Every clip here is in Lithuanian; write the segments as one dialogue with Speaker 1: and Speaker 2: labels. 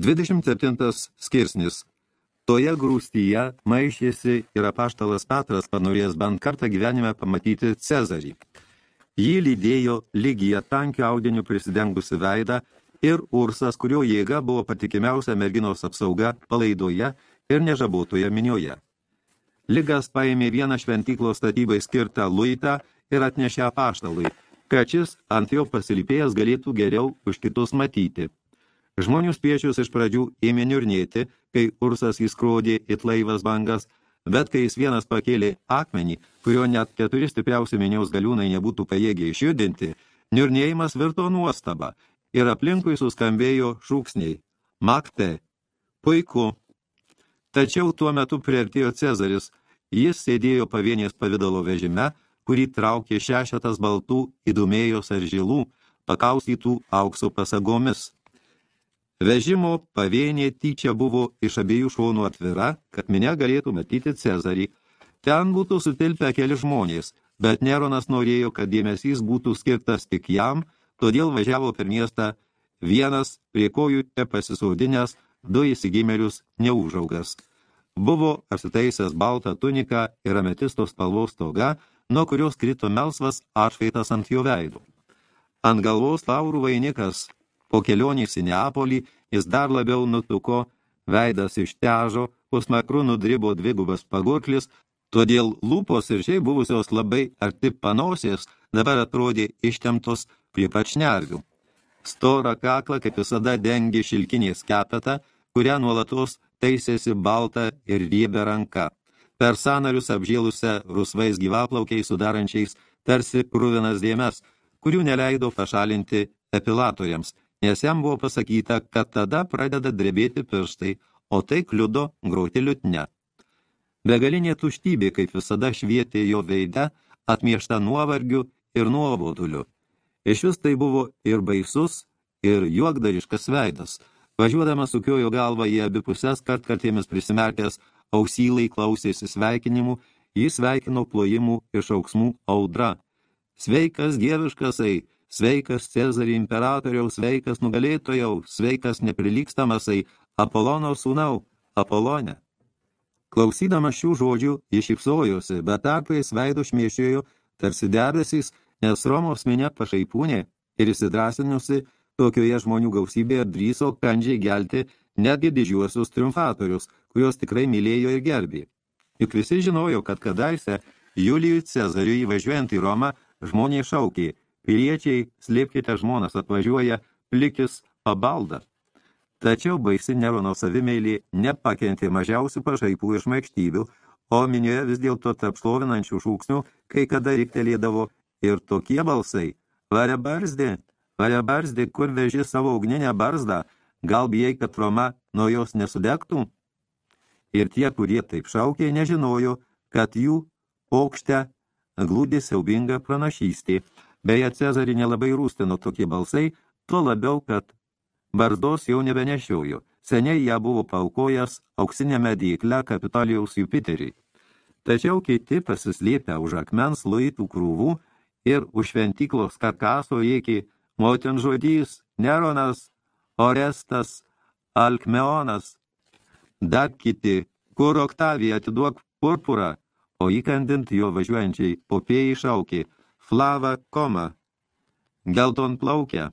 Speaker 1: 27 skirsnis. Toje grūstyje maišėsi ir apaštalas Petras panorėjęs bent kartą gyvenime pamatyti Cezarį. Jį lydėjo lygiją tankių audinių prisidengusi veidą ir Ursas, kurio jėga buvo patikimiausia merginos apsauga palaidoje ir nežabotoje minioje. Ligas paėmė vieną šventyklos statybai skirtą luitą ir atnešė apaštalui, kad šis ant jo pasilypėjęs galėtų geriau už kitus matyti. Žmonių spiečius iš pradžių ėmė niurnėti, kai Ursas įskrodė it laivas bangas, bet kai jis vienas pakėlė akmenį, kurio net keturi stipriausi miniaus galiūnai nebūtų pajėgę išjudinti, niurnėjimas virto nuostaba ir aplinkui suskambėjo šūksniai. Makte, puiku. Tačiau tuo metu priartėjo Cezaris, jis sėdėjo pavienės pavidalo vežime, kurį traukė šešetas baltų įdumėjos ar žilų, pakaustytų aukso pasagomis. Vežimo pavienė tyčia buvo iš abiejų šonų atvira, kad minė galėtų matyti Cezarį. Ten būtų sutilpę keli žmonės, bet Neronas norėjo, kad dėmesys būtų skirtas tik jam, todėl važiavo per miestą vienas prie kojų te pasisaudinęs du įsigimelius neužaugas. Buvo apsitaisęs baltą tuniką ir ametistos spalvos toga, nuo kurios krito melsvas atšvaitas ant jo veidų. Ant galvos laurų vainikas Po kelionės į Neapolį jis dar labiau nutuko, veidas ištežo, pusmakru nudribo dvigubas pagurklis, todėl lūpos ir šiai buvusios labai arti panosės dabar atrodė ištemtos prie pačnervių. Storą kaklą, kaip visada, dengi šilkinės kepetą, kurią nuolatos taisėsi balta ir riebė ranka. Per sanarius apžėlusią rusvais gyvaplaukiais sudarančiais tarsi kruvinas dėmes, kurių neleido pašalinti epilatoriams – nes jam buvo pasakyta, kad tada pradeda drebėti pirštai, o tai kliudo groti liutne. Begalinė tuštybė, kaip visada švietė jo veide, atmiešta nuovargiu ir nuoboduliu. Iš vis tai buvo ir baisus, ir juokdariškas veidas. Važiuodamas sukiojo galvą į abipusės kartkartėmis prisimerkęs, ausylai klausėsi sveikinimų, jis sveikino plojimų iš auksmų audra. Sveikas dieviškasai, Sveikas Cezarį imperatoriaus, sveikas nugalėtojau, sveikas neprilykstamasai, Apolono sūnau, Apolone. Klausydamas šių žodžių, jis šypsojosi, bet tarpais veido šmiešėjo tarsi debesys, nes Romos minė pašaipūnė ir įsidrasinusi tokioje žmonių gausybėje drįso kandžiai gelti netgi didžiuosius triumfatorius, kurios tikrai mylėjo ir gerbė. Juk visi žinojo, kad kadaise Julijui Cezariui įvažiuojant į Romą žmonės šaukė – Piliečiai, slėpkite žmonas, atvažiuoja plikis pabalda. Tačiau baisi Nerono savimeilį nepakentė mažiausių pašaipų ir šmaikštybių, o minioje vis dėlto tarp šlovinančių šūksnių, kai kada riktelėdavo ir tokie balsai. Vare barzdė, vare barzdė, kur veži savo ugninę barzdą, gal bijai, kad Roma nuo jos nesudegtų? Ir tie, kurie taip šaukė, nežinojo, kad jų pokšte glūdė siaubinga pranašystė – Beje, Cezarį nelabai rūstino tokie balsai, tuo labiau, kad barzdos jau nebenešiojo. Seniai ją buvo paukojęs auksinėme dėkle Kapitolijaus Jupiterį. Tačiau kiti pasislėpę už akmens luitų krūvų ir už šventyklos karkaso iki motin žodys Neronas, Orestas, Alkmeonas. Dar kiti, kur Oktavija atiduok purpurą, o įkandint jo važiuojančiai popėjai šaukė – Flava koma, gelton plaukia.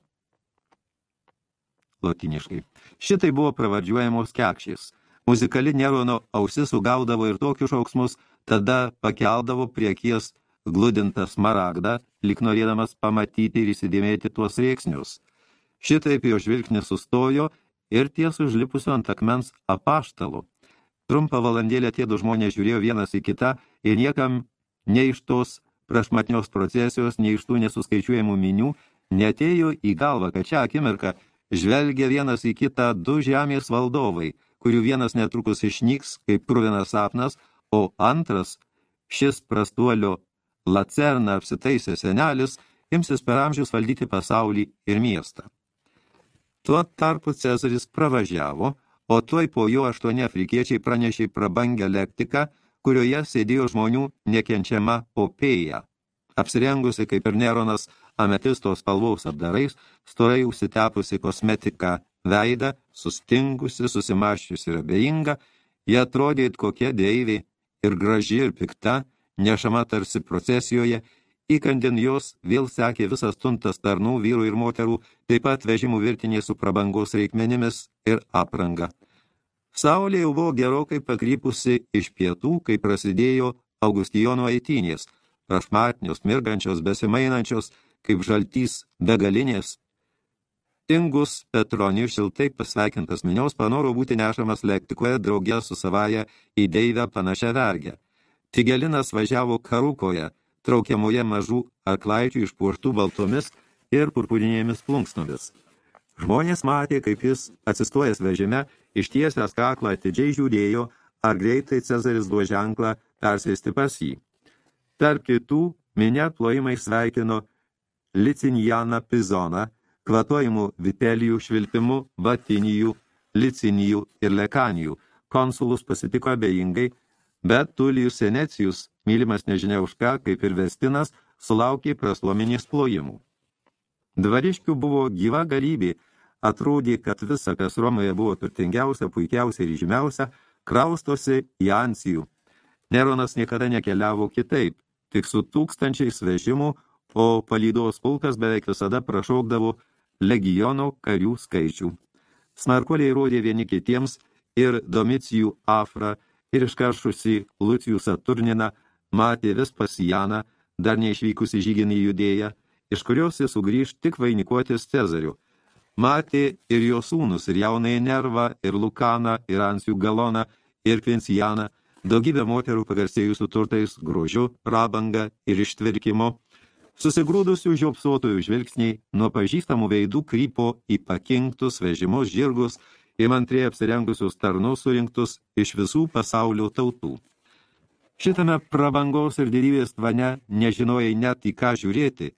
Speaker 1: Lotiniškai. Šitai buvo pravardžiuojamos kekšės. Muzikali Nerono ausis sugaudavo ir tokius šauksmus, tada pakeldavo prie akies gludintą smaragdą, lik norėdamas pamatyti ir įsidėmėti tuos rėksnius. Šitaip jo žvilgsnis sustojo ir ties užlipusio ant akmens apaštalo. Trumpą valandėlę tie du žmonės žiūrėjo vienas į kitą ir niekam ne iš tos prašmatnios procesijos, nei iš tų nesuskaičiuojamų minių, netėjo į galvą, kad šią akimirką žvelgia vienas į kitą du žemės valdovai, kurių vienas netrukus išnyks kaip kruvinas sapnas, o antras, šis prastuolio Lacerna apsitaisė senelis, imsis per amžius valdyti pasaulį ir miestą. Tuo tarpu Cezaris pravažiavo, o tuoj po jo aštuoni afrikiečiai pranešė prabangę lektiką, kurioje sėdėjo žmonių nekenčiama opėja. Apsirengusi kaip ir Neronas ametistos spalvaus apdarais, storai užsitepusi kosmetiką veidą, sustingusi, susimaščiusi ir abejinga, jie atrodė kokia deivė ir graži ir pikta, nešama tarsi procesijoje, įkandin jos vėl sekė visas tuntas tarnų, vyrų ir moterų, taip pat vežimų virtinė su prabangos reikmenimis ir apranga. Saulė jau buvo gerokai pakrypusi iš pietų, kai prasidėjo Augustijono eitynės, prašmatnios, mirgančios, besimainančios, kaip žaltys begalinės. Tingus Petronių šiltai pasveikintas minios panoro būti nešamas lektikoje draugė su savaja į deivę panašią vergę. Tigelinas važiavo karukoje, traukiamoje mažų arklaičių išpuoštų baltomis ir purpurinėmis plunksnomis. Žmonės matė, kaip jis, atsistojęs vežime, ištiesęs kaklą atidžiai žiūrėjo, ar greitai Cezaris duo ženklą persėsti pas jį. Tarp kitų, minė plojimai sveikino Licinjaną Pizoną, kvatuojimų vitelijų švilpimu, batinijų, licinijų ir lekanijų. Konsulus pasitiko abejingai, bet Tulijus Senecijus, mylimas nežinia už ką, kaip ir Vestinas, sulaukė praslominės plojimų. Dvariškių buvo gyva galybė, atrodė, kad visa, kas Romoje buvo turtingiausia, puikiausia ir žymiausia, kraustosi į Ansijų. Neronas niekada nekeliavo kitaip, tik su tūkstančiais vežimų, o palydos pulkas beveik visada prašaukdavo legiono karių skaičių. Smarkuoliai rodė vieni kitiems ir Domicijų Afra ir iškaršusi Lucijų Saturniną matė vis pasijaną, dar neišvykusi žyginį judėją, iš kurios jis sugrįž tik vainikuotis Cezariu. Matė ir jo sūnus, ir jaunai Nervą, ir Lukaną, ir Ansijų Galoną, ir Kvincijaną, daugybę moterų pagarsėjusių turtais, grožiu, prabanga ir ištvirkimo, Susigrūdusių žiopsuotojų žvilgsniai nuo pažįstamų veidų krypo į pakinktus vežimus žirgus, įmantriai apsirengusius tarnus surinktus iš visų pasaulio tautų. Šitame prabangos ir didybės tvane nežinojai net į ką žiūrėti,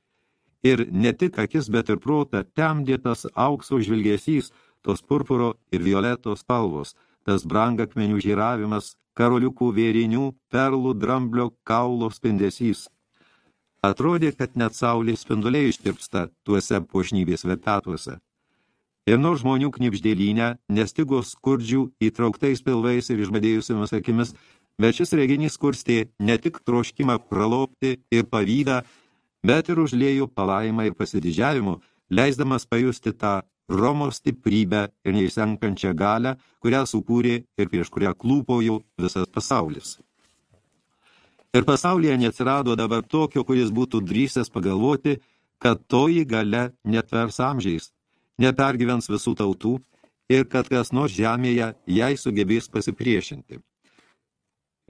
Speaker 1: ir ne tik akis, bet ir protą temdėtas aukso žvilgesys, tos purpuro ir violetos spalvos, tas brangakmenių žiravimas, karoliukų vėrinių, perlų dramblio kaulo spindesys. Atrodė, kad net saulės spinduliai ištirpsta tuose pošnybės vepetuose. Ir nors žmonių knipždėlynę nestigo skurdžių įtrauktais pilvais ir išbadėjusiamis akimis, bet šis reginys kurstė ne tik troškimą pralopti ir pavydą, bet ir užlėjo palaimą ir pasididžiavimu, leisdamas pajusti tą Romos stiprybę ir neįsenkančią galę, kurią sukūrė ir prieš kurią klūpojo visas pasaulis. Ir pasaulyje neatsirado dabar tokio, kuris būtų drįsęs pagalvoti, kad toji gale netvers amžiais, nepergyvens visų tautų ir kad kas nors žemėje jai sugebės pasipriešinti.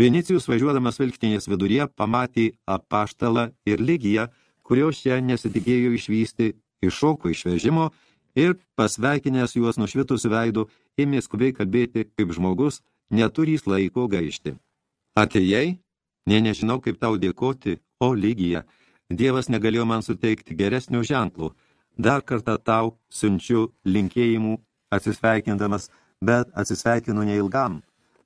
Speaker 1: Vinicijus važiuodamas vilktinės viduryje pamatė apaštalą ir lygiją, kurios čia nesitikėjo išvysti, iššoko iš vežimo ir pasveikinęs juos nušvitusiu veidu, ėmė skubiai kalbėti kaip žmogus, neturys laiko gaišti. Atėjai Nė nežinau, kaip tau dėkoti, o lygija. Dievas negalėjo man suteikti geresnių ženklų. Dar kartą tau siunčiu linkėjimų atsisveikindamas, bet atsisveikinu neilgam.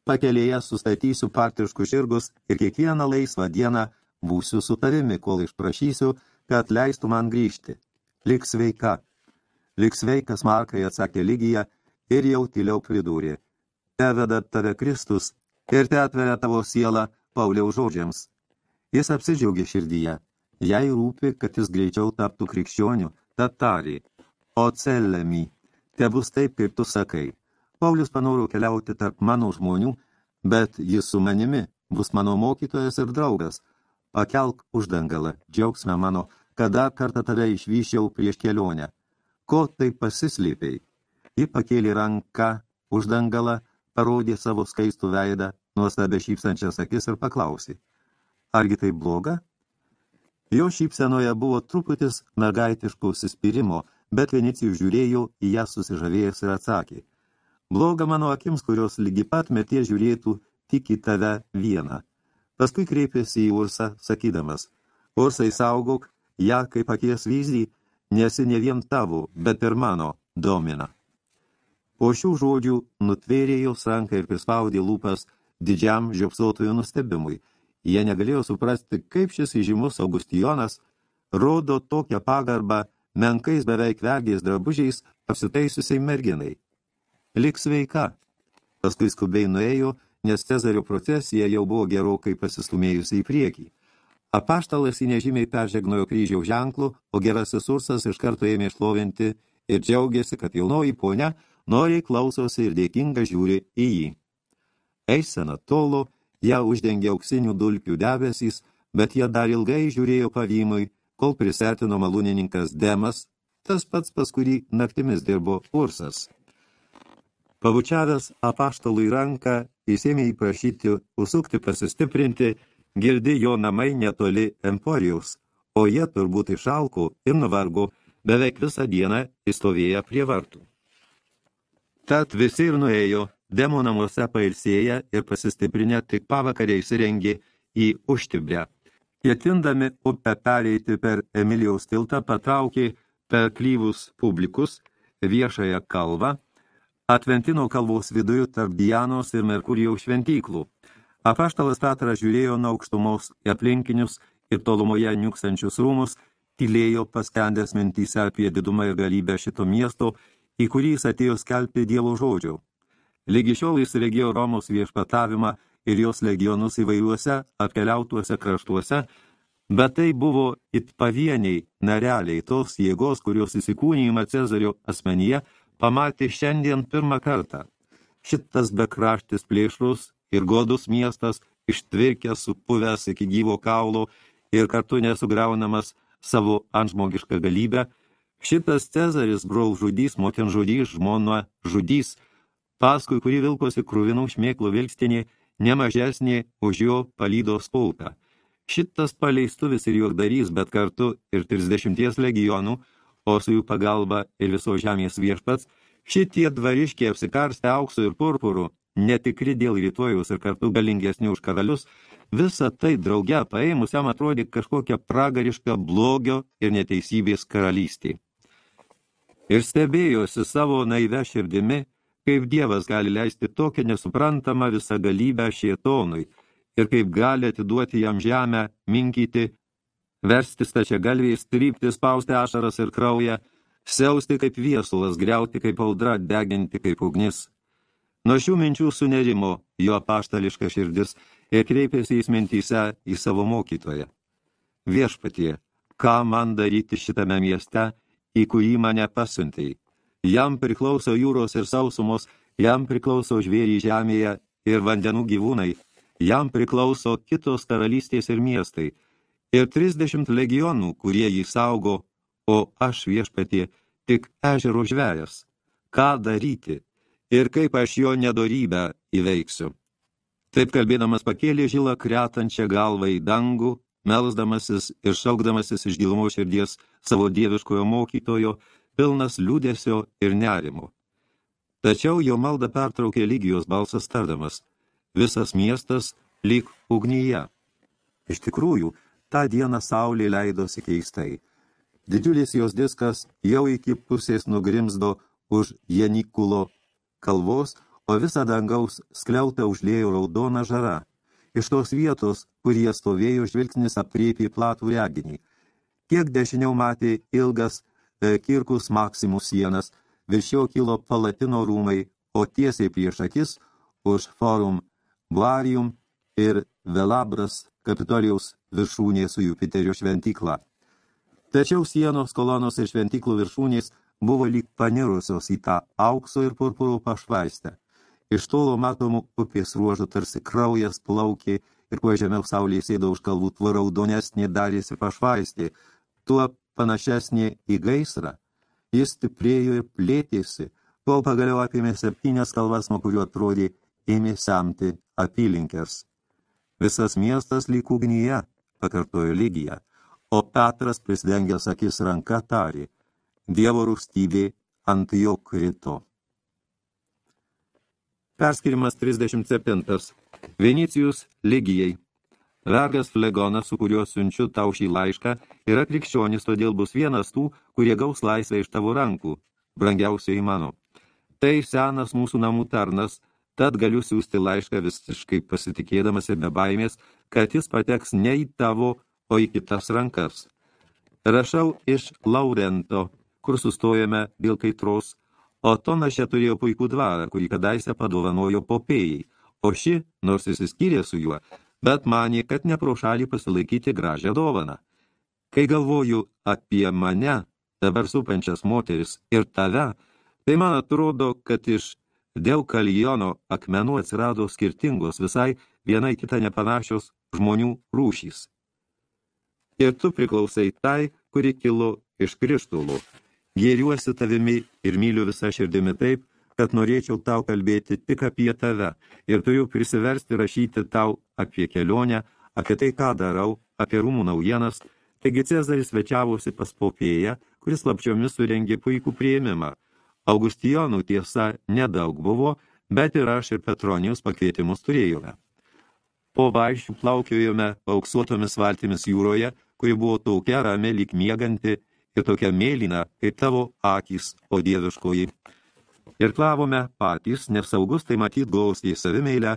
Speaker 1: Pakelėje sustatysiu partiškus žirgus ir kiekvieną laisvą dieną būsiu su tavimi, kol išprašysiu, kad leistų man grįžti. Lik sveika. Lik sveikas Markai atsakė lygija ir jau tyliau pridūrė. Teveda tave Kristus ir te atveria tavo sielą Pauliaus žodžiams. Jis apsidžiaugė širdyje. Jai rūpi, kad jis greičiau taptų krikščionių, tad tarė, o celemi, te bus taip, kaip tu sakai. Paulius panoro keliauti tarp mano žmonių, bet jis su manimi bus mano mokytojas ir draugas. Pakelk uždangalą, džiaugsme mano, kad dar kartą tave išvyšiau prieš kelionę. Ko tai pasislėpiai? Ji pakėlė ranką uždangalą, parodė savo skaistų veidą nuostabę šypsančias akis ir paklausė. Argi tai bloga? Jo šypsenoje buvo truputis mergaitiško užsispyrimo, bet Venicijus žiūrėjo į ją susižavėjęs ir atsakė. Bloga mano akims, kurios lygi pat metie žiūrėtų tik į tave vieną. Paskui kreipėsi į Ursą, sakydamas, Ursai saugok, ją kaip akies vyzdį, nesi ne vien tavo, bet ir mano domina. Po šių žodžių nutvėrė jos ranką ir prispaudė lūpas didžiam žiopsautojų nustebimui. Jie negalėjo suprasti, kaip šis įžymus Augustijonas rodo tokią pagarbą menkais beveik vergės drabužiais apsitaisiusiai merginai. Lik sveika. Paskui skubiai nuėjo, nes Cezario procesija jau buvo gerokai pasistumėjusi į priekį. Apaštalas į nežymiai peržegnojo kryžiaus ženklų, o gerasis ursas iš karto ėmė šlovinti ir džiaugiasi, kad jaunoji ponia noriai klausosi ir dėkinga žiūri į jį. Eisena tolo, ją uždengė auksinių dulkių debesys, bet jie dar ilgai žiūrėjo pavymui, kol prisertino malūnininkas Demas, tas pats pas kurį naktimis dirbo Ursas. Pabučiavęs apaštalui ranką, įsėmė įprašyti užsukti pasistiprinti, girdi jo namai netoli Emporijaus, o jie turbūt išalko ir nuvargo beveik visą dieną įstovėję prie vartų. Tad visi ir nuėjo, demo namuose pailsėję ir pasistiprinę tik pavakarė įsirengė į užtibrę. Ketindami upę pereiti per Emilijaus tiltą patraukė per klyvus publikus viešąją kalvą, Atventino kalvos viduje tarp Dianos ir Merkurijaus šventyklų. Apaštalas Petras žiūrėjo nuo aukštumos aplinkinius ir tolumoje niukstančius rūmus, tylėjo paskendęs mintyse apie didumą ir galybę šito miesto, į kurį jis atėjo skelbti Dievo žodžio. Lygi šiol jis regėjo Romos viešpatavimą ir jos legionus įvairiuose apkeliautuose kraštuose, bet tai buvo it pavieniai nareliai tos jėgos, kurios įsikūnijimą Cezario asmenyje – pamatė šiandien pirmą kartą. Šitas bekraštis plėšrus ir godus miestas, ištvirkęs, supuvęs iki gyvo kaulo ir kartu nesugriaunamas savo antžmogišką galybę, šitas Cezaris brol žudys, motin žudys, žmona žudys, paskui kurį vilkosi krūvinų šmėklų vilkstinė, nemažesnė už jo palydos pulką. Šitas paleistuvis ir juokdarys, bet kartu ir 30 legionų, o su jų pagalba ir viso žemės viešpats, šitie dvariškiai apsikarstę auksu ir purpuru, netikri dėl rytojus ir kartu galingesni už karalius, visa tai drauge paėmus jam atrodė kažkokia pragariška blogio ir neteisybės karalystė. Ir stebėjosi savo naive širdimi, kaip Dievas gali leisti tokią nesuprantamą visą galybę šietonui ir kaip gali atiduoti jam žemę, minkyti versti stačia galviai, strypti, spausti ašaras ir kraują, siausti kaip viesulas, greuti kaip audra, deginti kaip ugnis. Nuo šių minčių sunerimo jo paštališka širdis ir kreipėsi jis mintyse į savo mokytoją. Viešpatie, ką man daryti šitame mieste, į kurį mane pasiuntei? Jam priklauso jūros ir sausumos, jam priklauso žvėrį žemėje ir vandenų gyvūnai, jam priklauso kitos karalystės ir miestai – ir 30 legionų, kurie jį saugo, o aš viešpatie tik ežero žvejas. Ką daryti ir kaip aš jo nedorybę įveiksiu? Taip kalbėdamas pakėlė žilą kretančią galvą į dangų, melsdamasis ir šaukdamasis iš gilumo širdies savo dieviškojo mokytojo, pilnas liūdėsio ir nerimo. Tačiau jo maldą pertraukė lygijos balsas tardamas. Visas miestas lyg ugnyje. Iš tikrųjų, tą dieną saulė leidosi keistai. Didžiulis jos diskas jau iki pusės nugrimzdo už Janikulo kalvos, o visą dangaus skliautą užlėjo raudona žara. Iš tos vietos, kur jie stovėjo, žvilgsnis apriepė platų reginį. Kiek dešiniau matė ilgas e, kirkus maksimų sienas, virš jo kilo palatino rūmai, o tiesiai prieš akis už forum Buarium ir Velabras Kapitolijaus viršūnė su Jupiterio šventykla. Tačiau sienos, kolonos ir šventyklų viršūnės buvo lyg panirusios į tą aukso ir purpurų pašvaistę. Iš tolo matomų upės ruožų tarsi kraujas plaukė ir kuo žemiau saulė sėdo už kalvų tuo raudonesnė darėsi pašvaistė, tuo panašesnė į gaisrą. Jis stiprėjo ir plėtėsi, kol pagaliau apėmė septynias kalvas, nuo kuriuo atrodė ėmė semti apylinkers. Visas miestas lyg ugnyje, pakartojo Lygija, o Petras prisidengęs akis ranka tarė, Dievo rūstybė ant jo krito. Perskirimas 37. Venicijus Ligijai. Vergas flegonas, su kuriuo siunčiu tau šį laišką, yra krikščionis, todėl bus vienas tų, kurie gaus laisvę iš tavo rankų, brangiausiai mano. Tai senas mūsų namų tarnas, Tad galiu siūsti laišką visiškai pasitikėdamas ir be baimės, kad jis pateks ne į tavo, o į kitas rankas. Rašau iš Laurento, kur sustojame dėl kaitros, o Tonaše turėjo puikų dvarą, kurį kadaise padovanojo popėjai, o ši, nors įsiskyrė su juo, bet manė, kad ne pro šalį pasilaikyti gražią dovaną. Kai galvoju apie mane, dabar supančias moteris ir tave, tai man atrodo, kad iš dėl kaljono akmenų atsirado skirtingos visai vienai kitą nepanašios žmonių rūšys. Ir tu priklausai tai, kuri kilo iš krištulų. Gėriuosi tavimi ir myliu visą širdimi taip, kad norėčiau tau kalbėti tik apie tave ir turiu prisiversti rašyti tau apie kelionę, apie tai, ką darau, apie rūmų naujienas. Taigi Cezaris svečiavosi pas popėją, kuris lapčiomis surengė puikų prieimimą. Augustijonų tiesa nedaug buvo, bet ir aš ir Petronijos pakvietimus turėjome. Po vaišių plaukiojome auksuotomis valtimis jūroje, kuri buvo tokia rame lyg mieganti ir tokia mėlyna, kaip tavo akys, o dieviškoji ir klavome patys, nes saugus tai matyt glausti į savimeilę,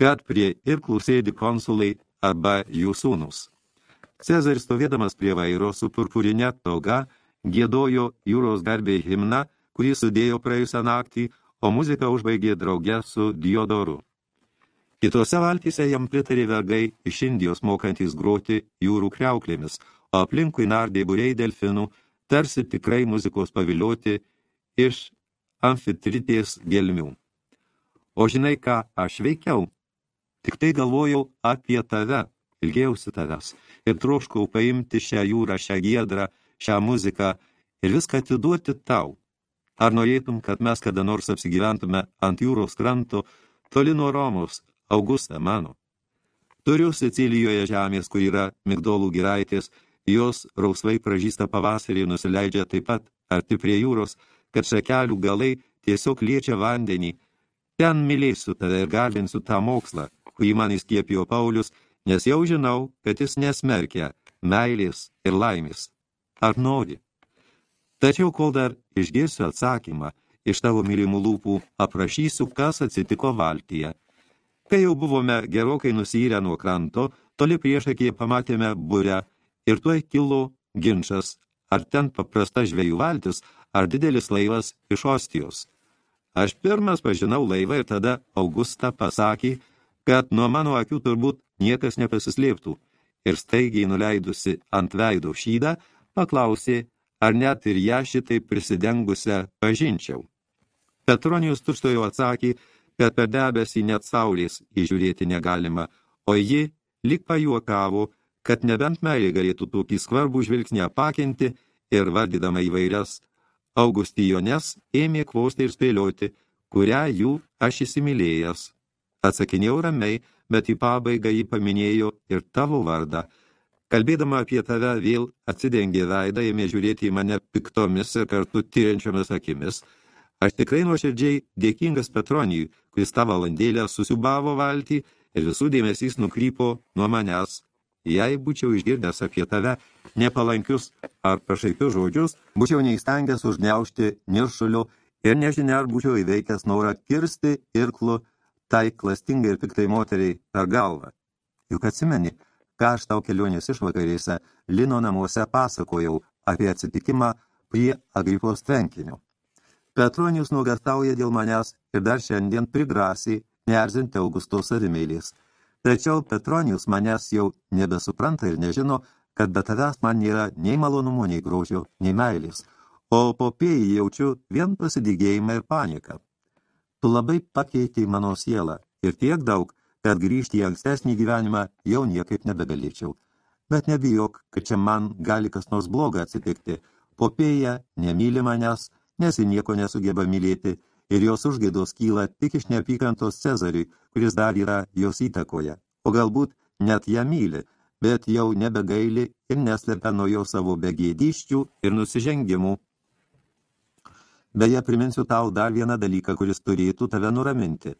Speaker 1: kad prie irklų sėdi konsulai arba jų sūnus. Cezaris stovėdamas prie vairo su purpurinė toga, gėdojo jūros garbei himną, kurį sudėjo praėjusią naktį, o muziką užbaigė drauge su Diodoru. Kitose valtyse jam pritarė vergai iš Indijos mokantys groti jūrų kriauklėmis, o aplinkui nardė būrei delfinų, tarsi tikrai muzikos pavilioti iš amfitritės gelmių. O žinai, ką aš veikiau? Tik tai galvojau apie tave, ilgėjausi tavęs, ir troškau paimti šią jūrą, šią giedrą, šią muziką ir viską atiduoti tau. Ar norėtum, kad mes kada nors apsigyventume ant jūros kranto, toli nuo Romos, Augusta mano? Turiu Sicilijoje žemės, kur yra migdolų giraitės, jos rausvai pražįsta pavasarį nusileidžia taip pat arti prie jūros, kad šakelių galai tiesiog liečia vandenį. Ten mylėsiu tave ir garbinsiu tą mokslą, kurį man įskiepijo Paulius, nes jau žinau, kad jis nesmerkia meilės ir laimės. Ar nori? Tačiau, kol dar išgirsiu atsakymą, iš tavo mylimų lūpų aprašysiu, kas atsitiko valtyje. Kai jau buvome gerokai nusyrę nuo kranto, toli priešakyje pamatėme burę ir tuoj kilo ginčas, ar ten paprasta žvejų valtis, ar didelis laivas iš Ostijos. Aš pirmas pažinau laivą ir tada Augusta pasakė, kad nuo mano akių turbūt niekas nepasislėptų, ir staigiai nuleidusi ant veido šydą, paklausė, ar net ir ją šitai prisidengusią pažinčiau. Petronijus tučtojo atsakė, kad per debesį net saulės įžiūrėti negalima, o ji lik pajuokavo, kad nebent meilė galėtų tokį skvarbų žvilgsnį apakinti ir vardydama įvairias Augustijones ėmė kvausti ir spėlioti, kurią jų aš įsimylėjęs. Atsakinėjau ramiai, bet į pabaigą jį paminėjo ir tavo vardą. Kalbėdama apie tave vėl atsidengė veidą, ėmė žiūrėti į mane piktomis ir kartu tyriančiomis akimis. Aš tikrai nuoširdžiai dėkingas Petronijui, kuris tą valandėlę susiubavo valtį ir visų dėmesys nukrypo nuo manęs Jei būčiau išgirdęs apie tave nepalankius ar pašaipius žodžius, būčiau neįstengęs užgniaužti niršulio ir nežinia, ar būčiau įveikęs norą kirsti irklu tai klastingai ir piktai moteriai per galvą. Juk atsimeni, ką aš tau kelionės išvakarėse Lino namuose pasakojau apie atsitikimą prie Agripos tvenkinio. Petronijus nuogastauja dėl manęs ir dar šiandien prigrasiai neerzinti Augusto savimeilės – Tačiau Petronijus manęs jau nebesupranta ir nežino, kad be tavęs man nėra nei malonumo, nei grožio, nei meilės, o popėjai jaučiu vien pasidygėjimą ir paniką. Tu labai pakeitei mano sielą ir tiek daug, kad grįžti į ankstesnį gyvenimą jau niekaip nebegalėčiau. Bet nebijok, kad čia man gali kas nors bloga atsitikti. Popėja nemyli manęs, nes ji nieko nesugeba mylėti ir jos užgaidos kyla tik iš neapykantos Cezariui, kuris dar yra jos įtakoje, o galbūt net ją myli, bet jau nebegaili ir neslepia nuo jo savo begėdyščių ir nusižengimų. Beje, priminsiu tau dar vieną dalyką, kuris turėtų tave nuraminti.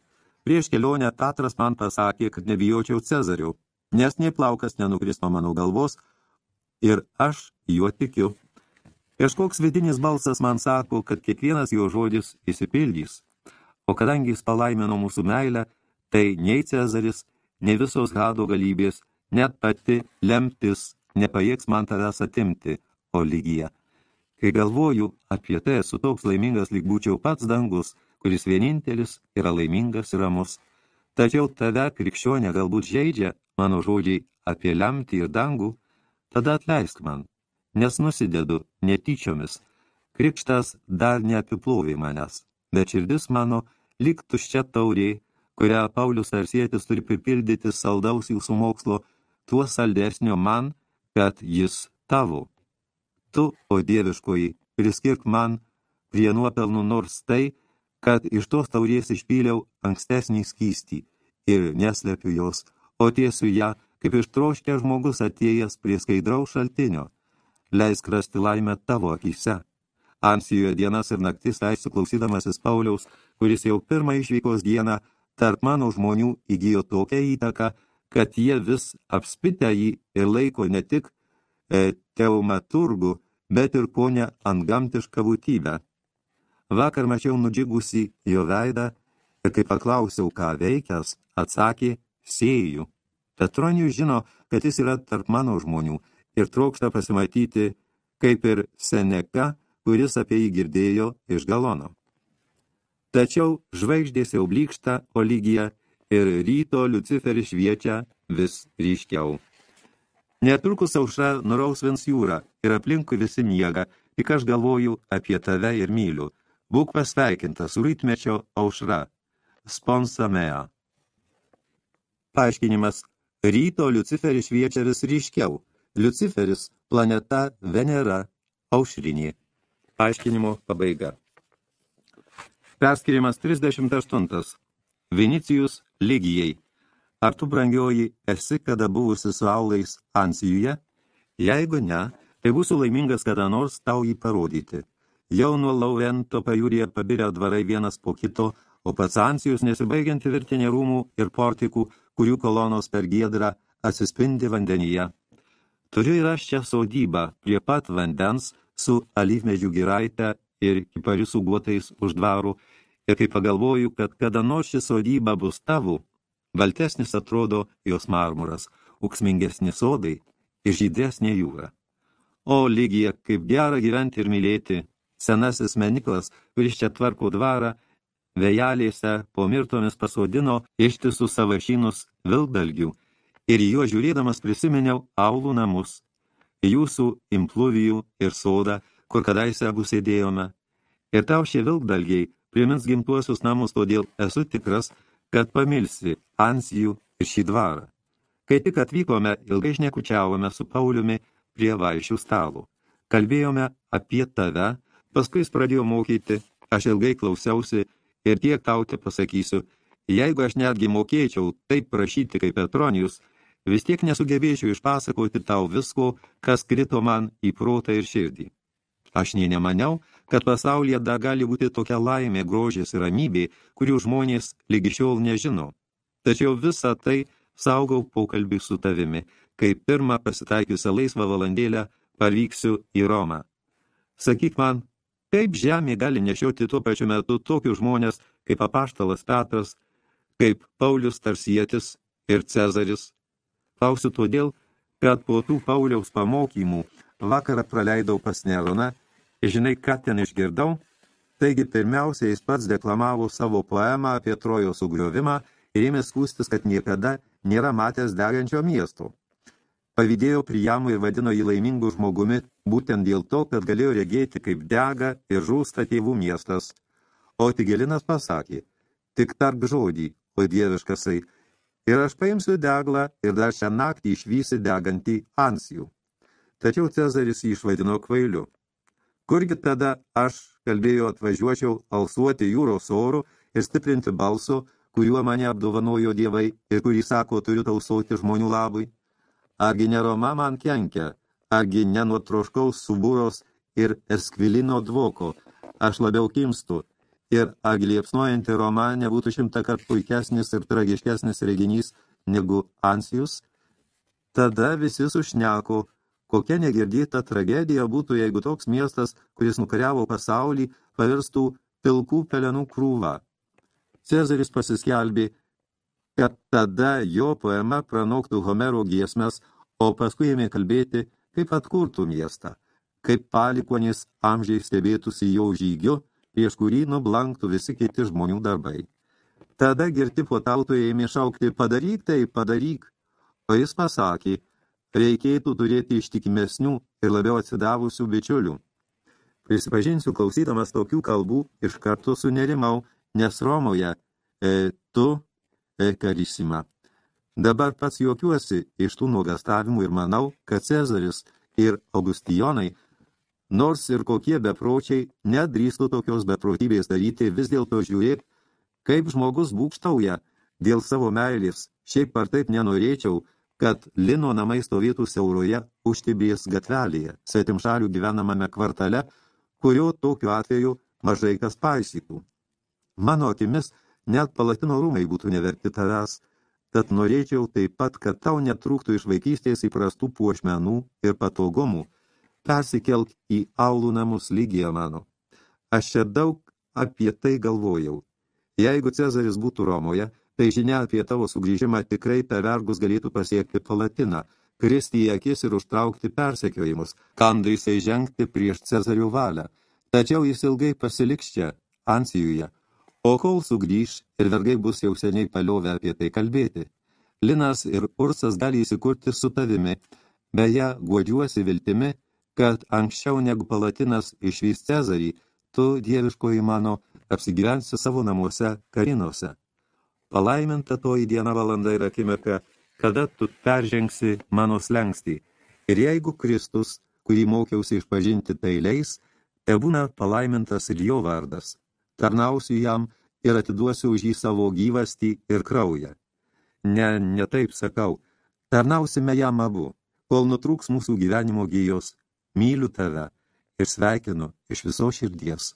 Speaker 1: Prieš kelionę Tatras man pasakė, kad nebijočiau Cezarių, nes nei plaukas nenukris nuo mano galvos ir aš juo tikiu. Kažkoks vidinis balsas man sako, kad kiekvienas jo žodis įsipildys. O kadangi jis palaimino mūsų meilę, tai nei Cezaris, nei visos Hado galybės, net pati lemtis nepajėgs man tavęs atimti, o lygija. Kai galvoju apie tai, esu toks laimingas, lyg būčiau pats dangus, kuris vienintelis yra laimingas ir ramus. Tačiau tave, krikščionė, galbūt žaidžia mano žodžiai apie lemtį ir dangų, tada atleisk man, nes nusidedu netyčiomis. Krikštas dar neapiplovė manęs, bet širdis mano lyg tuščia taurė, kurią Paulius Tarsietis turi pripildyti saldaus jūsų mokslo, tuo saldesnio man, kad jis tavo. Tu, o dieviškoji, priskirk man prie nuopelnų nors tai, kad iš tos taurės išpyliau ankstesnį skystį ir neslepiu jos, o tiesiu ją, kaip ištroškė žmogus atėjęs prie skaidraus šaltinio. Leisk rasti laimę tavo akise. Ansijoje dienas ir naktis leisiu klausydamasis Pauliaus, kuris jau pirmą išvykos dieną tarp mano žmonių įgyjo tokią įtaką, kad jie vis apspitę jį ir laiko ne tik e, teumaturgų, bet ir ponę antgamtišką būtybę. Vakar mačiau nudžigusį jo veidą ir kai paklausiau, ką veikęs, atsakė sėjų. Petronijus žino, kad jis yra tarp mano žmonių ir trokšta pasimatyti, kaip ir Seneka, kuris apie jį girdėjo iš galono. Tačiau žvaigždės jau blykšta Oligija ir ryto Luciferis šviečia vis ryškiau. Netrukus aušra nurausvins jūrą ir aplinkui visi miega, tik aš galvoju apie tave ir myliu. Būk pasveikintas rytmečio aušra. Sponsa mea. Paaiškinimas. Ryto Luciferis šviečia vis ryškiau. Luciferis – planeta Venera – aušrinė. Paaiškinimo pabaiga. Perskirimas 38. Vinicijus Ligijai. Ar tu, brangioji, esi kada buvusi su aulais Ansijuje? Jeigu ne, tai būsiu laimingas kada nors tau jį parodyti. Jau nuo Laurento pajūrėje pabirę dvarai vienas po kito, o pats Ansijus nesibaigianti virtinė rūmų ir portikų, kurių kolonos per giedrą atsispindi vandenyje. Turiu ir aš čia sodybą prie pat vandens su alyvmedžių giraite ir kiparisų guotais už dvarų, ir kai pagalvoju, kad kada nors ši sodyba bus tavo, baltesnis atrodo jos marmuras, uksmingesni sodai ir žydresnė jūra. O lygija, kaip gera gyventi ir mylėti, senasis meniklas, kuris čia tvarko dvarą, vejalėse po mirtomis pasodino ištisus savašynus vilkdalgių, ir juo žiūrėdamas prisiminiau aulų namus, jūsų impluvijų ir sodą, kur kadaise abu sėdėjome. Ir tau šie vilkdalgiai primins gimtuosius namus, todėl esu tikras, kad pamilsi ansijų ir šį dvarą. Kai tik atvykome, ilgai šnekučiavome su Pauliumi prie vaišių stalo. Kalbėjome apie tave, paskui jis pradėjo mokyti, aš ilgai klausiausi ir tiek tau te pasakysiu, jeigu aš netgi mokėčiau taip prašyti kaip Petronijus, vis tiek nesugebėčiau išpasakoti tau visko, kas krito man į protą ir širdį. Aš nie nemaniau, kad pasaulyje dar gali būti tokia laimė, grožės ir ramybė, kurių žmonės lygi šiol nežino. Tačiau visą tai saugau pokalbį su tavimi, kai pirmą pasitaikiusią laisvą valandėlę parvyksiu į Romą. Sakyk man, kaip žemė gali nešioti tuo pačiu metu tokius žmonės kaip apaštalas Petras, kaip Paulius Tarsietis ir Cezaris. Klausiu todėl, kad po tų Pauliaus pamokymų vakarą praleidau pas Neroną Žinai, ką ten išgirdau? Taigi, pirmiausia, jis pats deklamavo savo poemą apie Trojos sugriovimą ir ėmė skūstis, kad niekada nėra matęs degančio miesto. Pavydėjo Prijamų ir vadino jį laimingu žmogumi būtent dėl to, kad galėjo regėti, kaip dega ir žūsta tėvų miestas. O Tigelinas pasakė, tik tarp žodį, o dieviškasai, ir aš paimsiu deglą ir dar šią naktį išvysi degantį ansijų. Tačiau Cezaris jį išvaidino kvailiu. Kurgi tada aš, kalbėjo, atvažiuočiau alsuoti jūros orų ir stiprinti balso, kuriuo mane apdovanojo dievai ir kurį sako, turiu tausoti žmonių labui? Argi ne Roma man kenkia, argi ne nuo troškaus subūros ir eskvilino dvoko, aš labiau kimstu, ir argi liepsnojanti Roma nebūtų šimtą kart puikesnis ir tragiškesnis reginys negu Ansijus? Tada visi sušneko, Kokia negirdėta tragedija būtų, jeigu toks miestas, kuris nukariavo pasaulį, pavirstų pilkų pelenų krūvą. Cezaris pasiskelbė, kad tada jo poema pranoktų Homero giesmes, o paskui ėmė kalbėti, kaip atkurtų miestą. kaip palikonis amžiai stebėtųsi jo žygio, prieš kurį nublanktų visi kiti žmonių darbai. Tada girti potautojai ėmė šaukti, padaryk tai, padaryk. O jis pasakė, reikėtų turėti ištikimesnių ir labiau atsidavusių bičiulių. Prisipažinsiu, klausydamas tokių kalbų, iš karto sunerimau, nes Romoje e, tu e, karysima. Dabar pats juokiuosi iš tų nuogastavimų ir manau, kad Cezaris ir Augustijonai, nors ir kokie bepročiai, nedrįstų tokios beprotybės daryti, vis dėlto žiūrėk, kaip žmogus būkštauja dėl savo meilės. Šiaip ar taip nenorėčiau, kad Lino namai stovėtų siauroje užtibės gatvelėje, svetimšalių gyvenamame kvartale, kurio tokiu atveju mažai kas paisytų. Mano akimis, net palatino rūmai būtų neverti tavęs, tad norėčiau taip pat, kad tau netrūktų iš vaikystės įprastų puošmenų ir patogumų, persikelk į aulų namus lygiją mano. Aš čia daug apie tai galvojau. Jeigu Cezaris būtų Romoje, tai žinia apie tavo sugrįžimą tikrai per vergus galėtų pasiekti Palatiną, kristi į akis ir užtraukti persekiojimus, kandai jisai žengti prieš Cezarių valią. Tačiau jis ilgai pasiliks čia, Ansijuje, o kol sugrįž ir vergai bus jau seniai paliovę apie tai kalbėti. Linas ir Ursas gali įsikurti su tavimi, beje, guodžiuosi viltimi, kad anksčiau negu Palatinas išvys Cezarį, tu, dieviškoji mano, apsigyvensi savo namuose karinose. Palaiminta toji diena valanda ir akimirka, kada tu peržengsi mano slengstį. Ir jeigu Kristus, kurį mokiausi išpažinti tai leis, te būna palaimintas ir jo vardas. Tarnausiu jam ir atiduosiu už jį savo gyvastį ir kraują. Ne, ne taip sakau, tarnausime jam abu, kol nutrūks mūsų gyvenimo gyjos. Myliu tave ir sveikinu iš viso širdies.